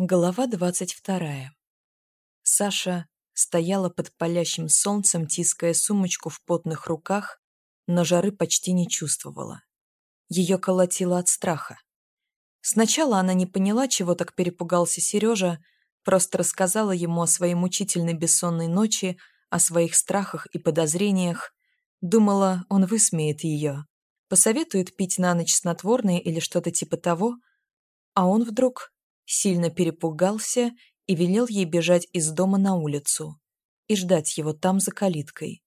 Глава двадцать вторая. Саша стояла под палящим солнцем, тиская сумочку в потных руках, но жары почти не чувствовала. Ее колотило от страха. Сначала она не поняла, чего так перепугался Сережа, просто рассказала ему о своей мучительной бессонной ночи, о своих страхах и подозрениях. Думала, он высмеет ее, посоветует пить на ночь снотворное или что-то типа того, а он вдруг сильно перепугался и велел ей бежать из дома на улицу и ждать его там за калиткой.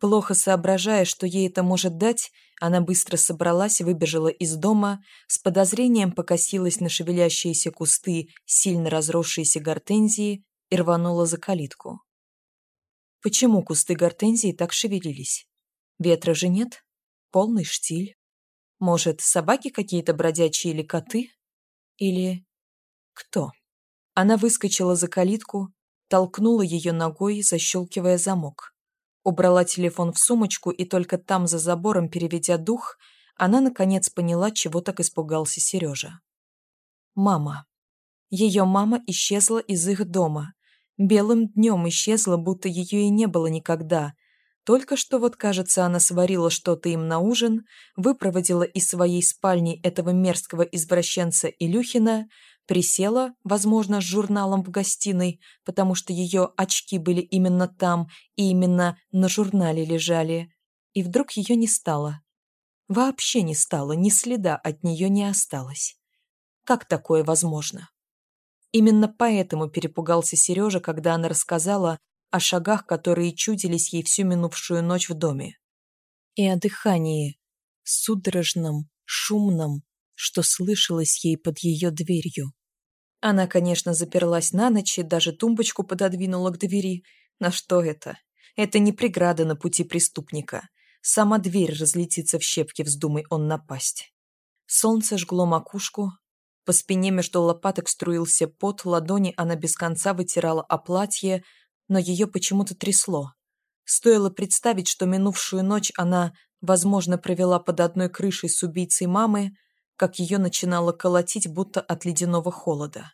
Плохо соображая, что ей это может дать, она быстро собралась, выбежала из дома, с подозрением покосилась на шевелящиеся кусты сильно разросшиеся гортензии и рванула за калитку. Почему кусты гортензии так шевелились? Ветра же нет? Полный штиль. Может, собаки какие-то бродячие или коты? Или кто? Она выскочила за калитку, толкнула ее ногой, защелкивая замок. Убрала телефон в сумочку, и только там, за забором, переведя дух, она, наконец, поняла, чего так испугался Сережа. Мама. Ее мама исчезла из их дома. Белым днем исчезла, будто ее и не было никогда. Только что вот, кажется, она сварила что-то им на ужин, выпроводила из своей спальни этого мерзкого извращенца Илюхина, Присела, возможно, с журналом в гостиной, потому что ее очки были именно там и именно на журнале лежали. И вдруг ее не стало. Вообще не стало, ни следа от нее не осталось. Как такое возможно? Именно поэтому перепугался Сережа, когда она рассказала о шагах, которые чудились ей всю минувшую ночь в доме. И о дыхании, судорожном, шумном, что слышалось ей под ее дверью. Она, конечно, заперлась на ночь и даже тумбочку пододвинула к двери. На что это? Это не преграда на пути преступника. Сама дверь разлетится в щепки, вздумай он напасть. Солнце жгло макушку. По спине между лопаток струился пот, ладони она без конца вытирала о платье, но ее почему-то трясло. Стоило представить, что минувшую ночь она, возможно, провела под одной крышей с убийцей мамы, как ее начинало колотить, будто от ледяного холода.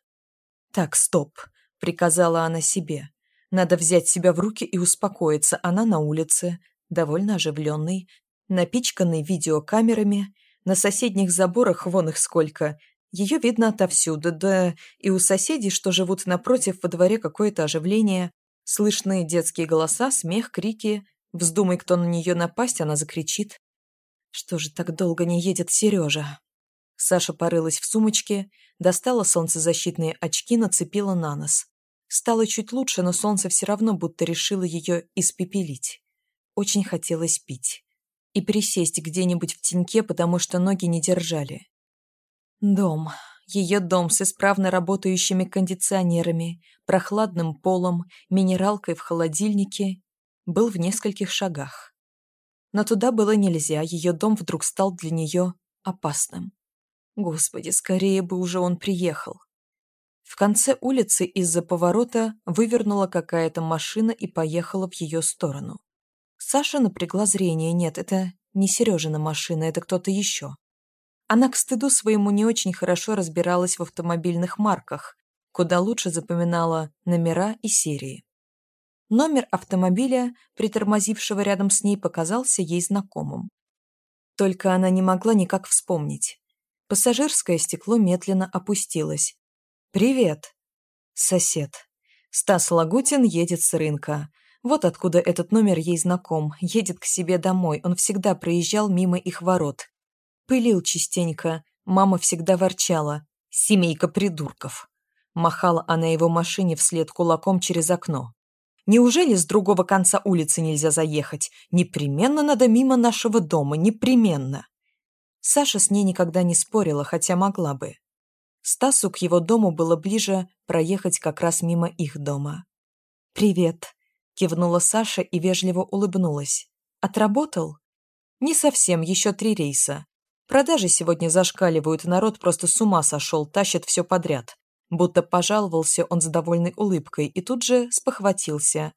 «Так, стоп», — приказала она себе. «Надо взять себя в руки и успокоиться. Она на улице, довольно оживленный, напичканный видеокамерами, на соседних заборах вон их сколько. Ее видно отовсюду, да и у соседей, что живут напротив, во дворе какое-то оживление. Слышны детские голоса, смех, крики. Вздумай, кто на нее напасть, она закричит. Что же так долго не едет Сережа? Саша порылась в сумочке, достала солнцезащитные очки, нацепила на нос. Стало чуть лучше, но солнце все равно будто решило ее испепелить. Очень хотелось пить. И присесть где-нибудь в теньке, потому что ноги не держали. Дом. Ее дом с исправно работающими кондиционерами, прохладным полом, минералкой в холодильнике был в нескольких шагах. Но туда было нельзя, ее дом вдруг стал для нее опасным. Господи, скорее бы уже он приехал. В конце улицы из-за поворота вывернула какая-то машина и поехала в ее сторону. Саша напрягла зрение. Нет, это не Сережина машина, это кто-то еще. Она к стыду своему не очень хорошо разбиралась в автомобильных марках, куда лучше запоминала номера и серии. Номер автомобиля, притормозившего рядом с ней, показался ей знакомым. Только она не могла никак вспомнить. Пассажирское стекло медленно опустилось. «Привет!» «Сосед». Стас Лагутин едет с рынка. Вот откуда этот номер ей знаком. Едет к себе домой. Он всегда проезжал мимо их ворот. Пылил частенько. Мама всегда ворчала. «Семейка придурков». Махала она его машине вслед кулаком через окно. «Неужели с другого конца улицы нельзя заехать? Непременно надо мимо нашего дома, непременно!» Саша с ней никогда не спорила, хотя могла бы. Стасу к его дому было ближе проехать как раз мимо их дома. «Привет», — кивнула Саша и вежливо улыбнулась. «Отработал?» «Не совсем, еще три рейса. Продажи сегодня зашкаливают, народ просто с ума сошел, тащит все подряд». Будто пожаловался он с довольной улыбкой и тут же спохватился.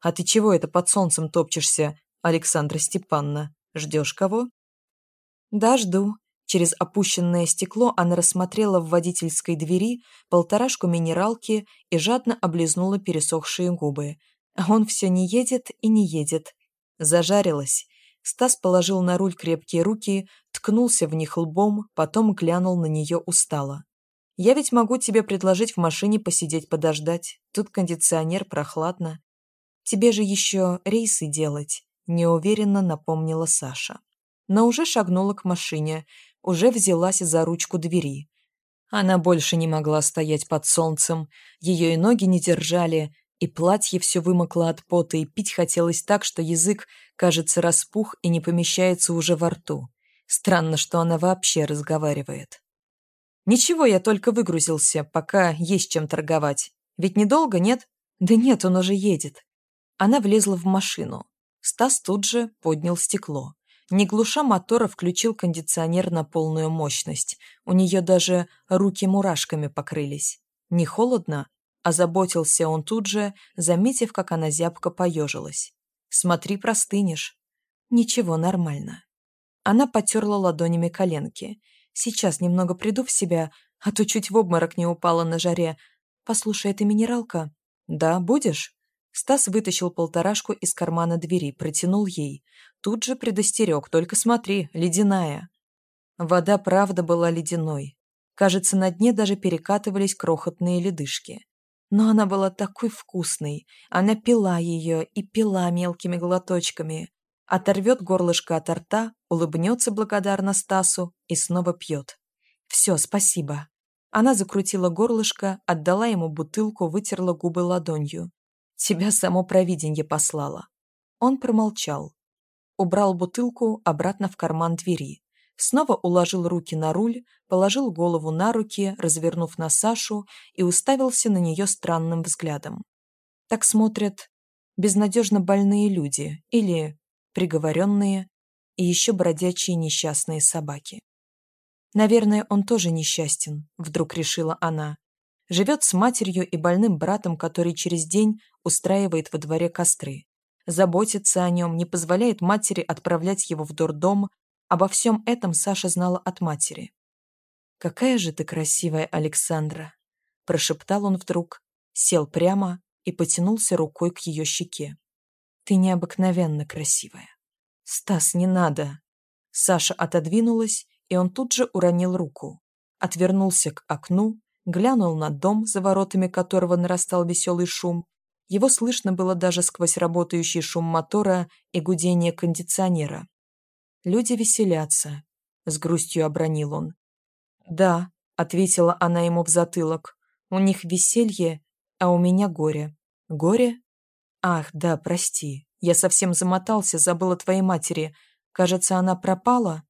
«А ты чего это под солнцем топчешься, Александра Степанна? Ждешь кого?» «Да, жду», Через опущенное стекло она рассмотрела в водительской двери полторашку минералки и жадно облизнула пересохшие губы. А он все не едет и не едет. Зажарилась. Стас положил на руль крепкие руки, ткнулся в них лбом, потом глянул на нее устало. «Я ведь могу тебе предложить в машине посидеть подождать. Тут кондиционер, прохладно. Тебе же еще рейсы делать», – неуверенно напомнила Саша. Но уже шагнула к машине, уже взялась за ручку двери. Она больше не могла стоять под солнцем, ее и ноги не держали, и платье все вымокло от пота, и пить хотелось так, что язык, кажется, распух и не помещается уже во рту. Странно, что она вообще разговаривает. «Ничего, я только выгрузился, пока есть чем торговать. Ведь недолго, нет?» «Да нет, он уже едет». Она влезла в машину. Стас тут же поднял стекло. Не глуша мотора, включил кондиционер на полную мощность. У нее даже руки мурашками покрылись. Не холодно? Озаботился он тут же, заметив, как она зябко поежилась. «Смотри, простынешь». «Ничего, нормально». Она потерла ладонями коленки. «Сейчас немного приду в себя, а то чуть в обморок не упала на жаре. Послушай, это минералка?» «Да, будешь?» Стас вытащил полторашку из кармана двери, протянул ей. Тут же предостерег, только смотри, ледяная. Вода правда была ледяной. Кажется, на дне даже перекатывались крохотные ледышки. Но она была такой вкусной. Она пила ее и пила мелкими глоточками. Оторвет горлышко от рта, улыбнется благодарно Стасу и снова пьет. «Все, спасибо». Она закрутила горлышко, отдала ему бутылку, вытерла губы ладонью. Тебя само провиденье послало». Он промолчал. Убрал бутылку обратно в карман двери. Снова уложил руки на руль, положил голову на руки, развернув на Сашу, и уставился на нее странным взглядом. Так смотрят безнадежно больные люди или приговоренные и еще бродячие несчастные собаки. Наверное, он тоже несчастен, вдруг решила она. Живет с матерью и больным братом, который через день устраивает во дворе костры. Заботится о нем, не позволяет матери отправлять его в дурдом. Обо всем этом Саша знала от матери. «Какая же ты красивая, Александра!» Прошептал он вдруг, сел прямо и потянулся рукой к ее щеке. «Ты необыкновенно красивая!» «Стас, не надо!» Саша отодвинулась, и он тут же уронил руку. Отвернулся к окну, глянул на дом, за воротами которого нарастал веселый шум. Его слышно было даже сквозь работающий шум мотора и гудение кондиционера. «Люди веселятся», — с грустью обронил он. «Да», — ответила она ему в затылок, — «у них веселье, а у меня горе». «Горе? Ах, да, прости, я совсем замотался, забыла твоей матери. Кажется, она пропала?»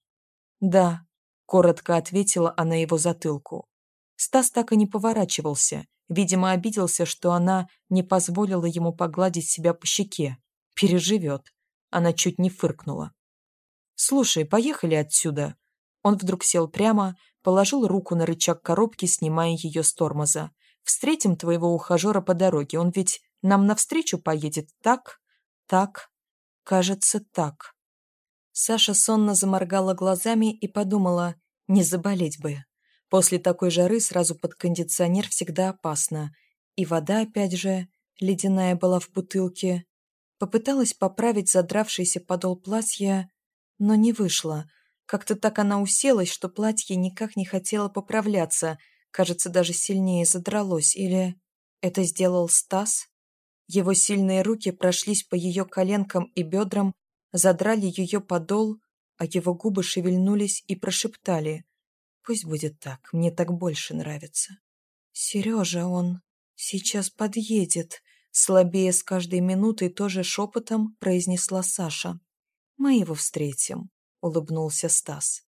«Да», — коротко ответила она его затылку. Стас так и не поворачивался, видимо, обиделся, что она не позволила ему погладить себя по щеке. Переживет. Она чуть не фыркнула. «Слушай, поехали отсюда». Он вдруг сел прямо, положил руку на рычаг коробки, снимая ее с тормоза. «Встретим твоего ухажера по дороге, он ведь нам навстречу поедет, так? Так? Кажется, так». Саша сонно заморгала глазами и подумала, не заболеть бы. После такой жары сразу под кондиционер всегда опасно. И вода, опять же, ледяная была в бутылке. Попыталась поправить задравшийся подол платья, но не вышло. Как-то так она уселась, что платье никак не хотело поправляться. Кажется, даже сильнее задралось. Или это сделал Стас? Его сильные руки прошлись по ее коленкам и бедрам, задрали ее подол, а его губы шевельнулись и прошептали Пусть будет так, мне так больше нравится. Сережа, он сейчас подъедет, слабее с каждой минутой тоже шепотом произнесла Саша. Мы его встретим, улыбнулся Стас.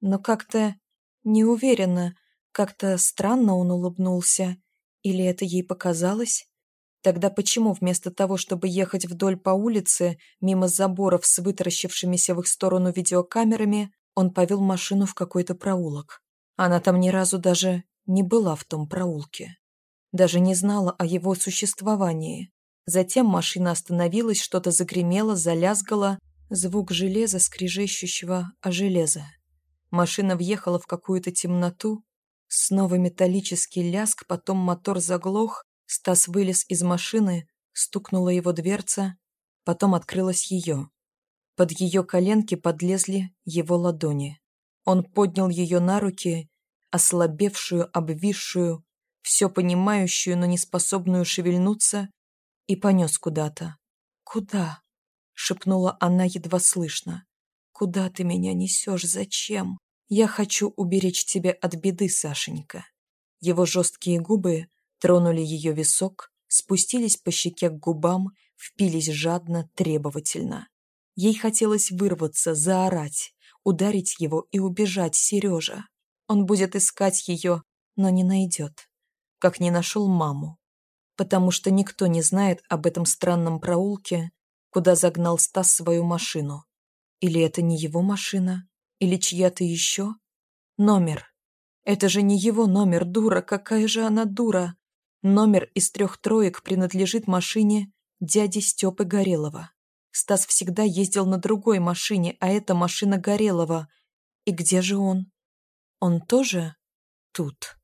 Но как-то неуверенно, как-то странно он улыбнулся. Или это ей показалось? Тогда почему вместо того, чтобы ехать вдоль по улице, мимо заборов с вытаращившимися в их сторону видеокамерами, он повел машину в какой-то проулок. Она там ни разу даже не была в том проулке. Даже не знала о его существовании. Затем машина остановилась, что-то загремело, залязгало, звук железа, скрежещущего о железо. Машина въехала в какую-то темноту. Снова металлический ляск, потом мотор заглох, Стас вылез из машины, стукнула его дверца, потом открылась ее. Под ее коленки подлезли его ладони. Он поднял ее на руки, ослабевшую, обвисшую, все понимающую, но не способную шевельнуться, и понес куда-то. «Куда?» — шепнула она едва слышно. «Куда ты меня несешь? Зачем? Я хочу уберечь тебя от беды, Сашенька». Его жесткие губы тронули ее висок, спустились по щеке к губам, впились жадно, требовательно. Ей хотелось вырваться, заорать, ударить его и убежать Сережа. Он будет искать ее, но не найдет, как не нашел маму. Потому что никто не знает об этом странном проулке, куда загнал Стас свою машину. Или это не его машина, или чья-то еще? Номер. Это же не его номер, дура, какая же она дура. Номер из трех троек принадлежит машине дяди Степы Горелова. Стас всегда ездил на другой машине, а это машина Горелова. И где же он? Он тоже тут.